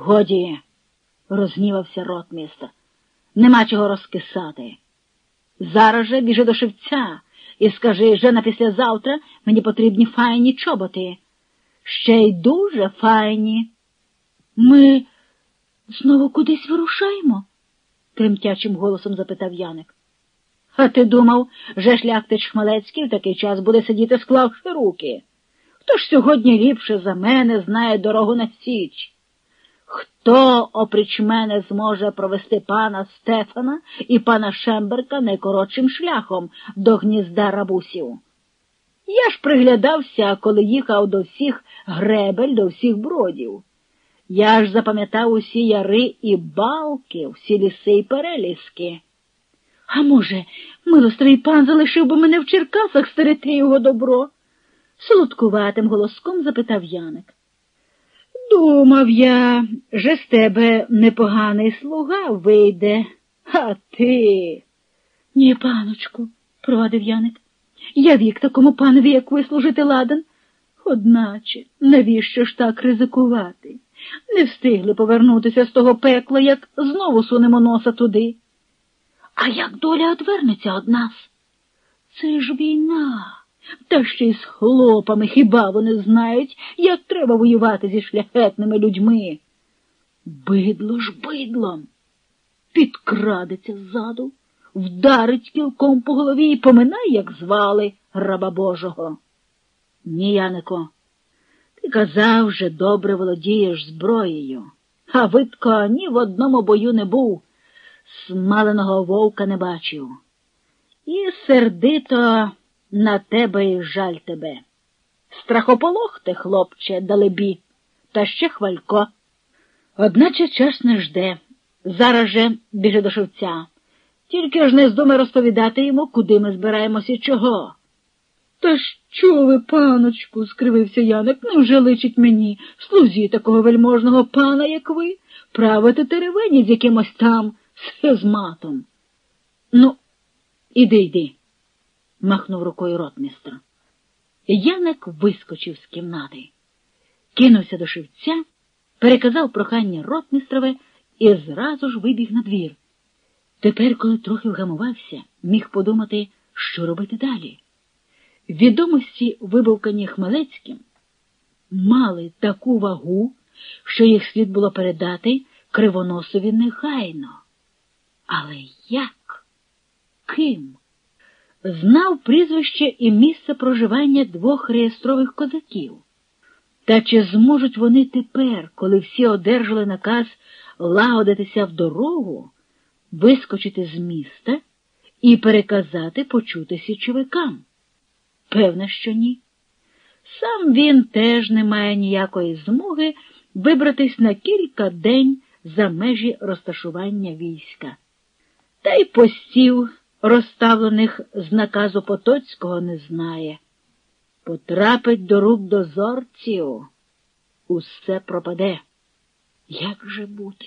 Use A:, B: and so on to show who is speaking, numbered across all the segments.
A: Годі, рознівався ротмістр. Нема чого розкисати. Зараз же біжи до шевця і скажи, що на післязавтра мені потрібні файні чоботи. Ще й дуже файні. Ми знову кудись вирушаємо? тремтячим голосом запитав Яник. А ти думав, же шляхтич Хмелецький в такий час буде сидіти, склавши руки? Хто ж сьогодні ліпше за мене знає дорогу на Січ? Хто опріч мене зможе провести пана Стефана і пана Шемберка найкоротшим шляхом до гнізда рабусів? Я ж приглядався, коли їхав до всіх гребель, до всіх бродів. Я ж запам'ятав усі яри і балки, всі ліси й переліски. А може, милостивий пан залишив би мене в Черкасах стерегти його добро? солодкуватим голоском запитав Яник. Думав я, же з тебе непоганий слуга вийде, а ти. Ні, паночку, провадив Яник. Я вік такому панові, як ви служити ладен. Одначе, навіщо ж так ризикувати? Не встигли повернутися з того пекла, як знову сунемо носа туди. А як доля одвернеться од нас? Це ж війна. Та ще й з хлопами хіба вони знають, як треба воювати зі шляхетними людьми? Бидло ж бидлом. Підкрадеться ззаду, вдарить кілком по голові і поминає, як звали раба Божого. Ні, Янико, ти казав, що добре володієш зброєю, а видко ні в одному бою не був, смаленого вовка не бачив. І сердито на тебе і жаль тебе. Страхополох ти, хлопче, далебі, та ще хвалько. Одначе час не жде. Зараз же біжи до шевця. Тільки ж не здумай розповідати йому, куди ми збираємося і чого. Та що ви, паночку, скривився Яник, невже личить мені, слузі такого вельможного пана, як ви, правити теревені з якимось там схизматом. Ну, іди, йди махнув рукою ротмістр. Яник вискочив з кімнати, кинувся до шивця, переказав прохання ротмістрове і зразу ж вибіг на двір. Тепер, коли трохи вгамувався, міг подумати, що робити далі. Відомості, вибавкані Хмелецьким, мали таку вагу, що їх слід було передати кривоносові негайно. Але як? Ким? Знав прізвище і місце проживання двох реєстрових козаків. Та чи зможуть вони тепер, коли всі одержали наказ лагодитися в дорогу, вискочити з міста і переказати почути січовикам? Певне, що ні. Сам він теж не має ніякої змоги вибратись на кілька день за межі розташування війська. Та й постів розставлених з наказу Потоцького не знає. Потрапить до рук дозорців, усе пропаде. Як же бути?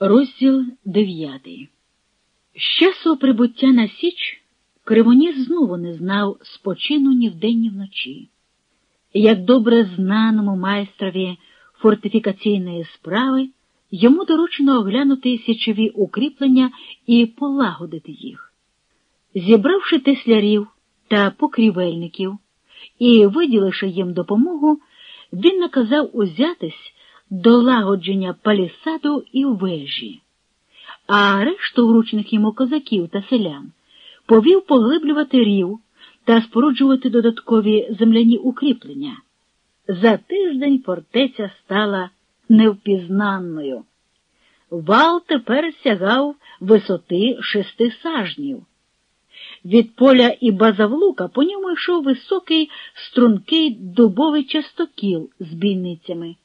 A: Розділ дев'ятий. З часу прибуття на Січ Кривоніс знову не знав спочину ні вдень, ні вночі. Як добре знаному майстрові фортифікаційної справи. Йому доручено оглянути січові укріплення і полагодити їх. Зібравши теслярів та покрівельників і виділивши їм допомогу, він наказав узятись до лагодження палісаду і вежі, а решту вручених йому козаків та селян повів поглиблювати рів та споруджувати додаткові земляні укріплення. За тиждень фортеця стала невпізнанною. Вал тепер сягав висоти шести сажнів. Від поля і базавлука по ньому йшов високий стрункий дубовий частокіл з бійницями.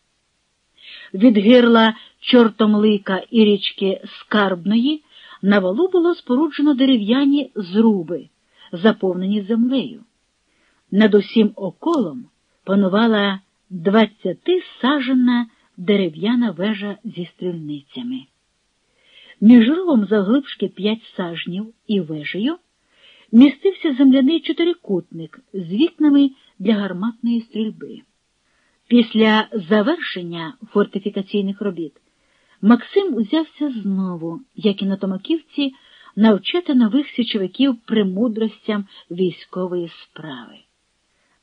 A: Від гирла чортомлика і річки Скарбної на валу було споруджено дерев'яні зруби, заповнені землею. Над усім околом панувала двадцятисажена дерев'яна вежа зі стрільницями. Між ровом завглибшки п'ять сажнів і вежею містився земляний чотирикутник з вікнами для гарматної стрільби. Після завершення фортифікаційних робіт Максим узявся знову, як і на Томаківці, навчати нових січовиків премудростям військової справи.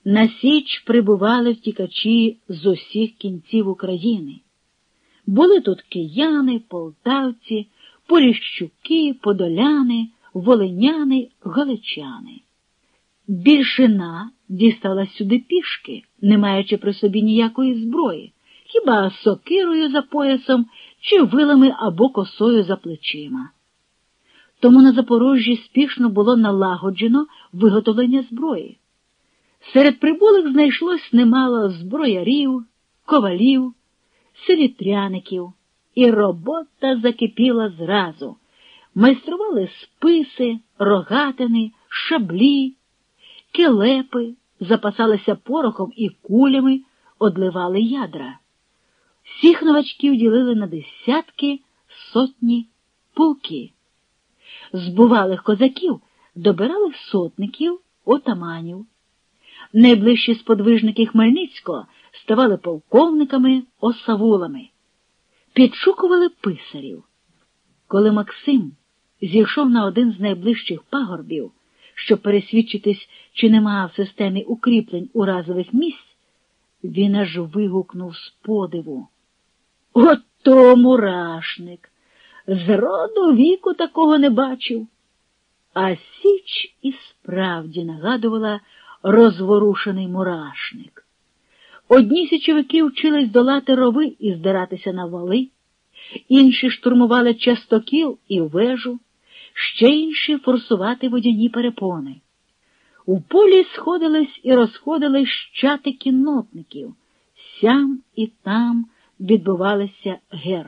A: На Січ прибували втікачі з усіх кінців України. Були тут кияни, полтавці, поліщуки, подоляни, волиняни, галичани. Більшина дісталась сюди пішки, не маючи при собі ніякої зброї, хіба сокирою за поясом чи вилами або косою за плечима. Тому на Запорожжі спішно було налагоджено виготовлення зброї. Серед прибулих знайшлось немало зброярів, ковалів, селітряників, і робота закипіла зразу. Майстрували списи, рогатини, шаблі, келепи, запасалися порохом і кулями, одливали ядра. Всіх новачків ділили на десятки, сотні, полки. З бувалих козаків добирали сотників, отаманів. Найближчі сподвижники Хмельницького ставали полковниками, осавулами, підшукували писарів. Коли Максим зійшов на один з найближчих пагорбів, щоб пересвідчитись, чи нема в системі укріплень уразових місць, він аж вигукнув з подиву. Ото мурашник! З роду віку такого не бачив. А Січ і справді нагадувала розворушений мурашник. Одні січовики вчились долати рови і здиратися на вали, інші штурмували частокіл і вежу, ще інші форсувати водяні перепони. У полі сходились і розходились щати кіннотників, сям і там відбувалися гер.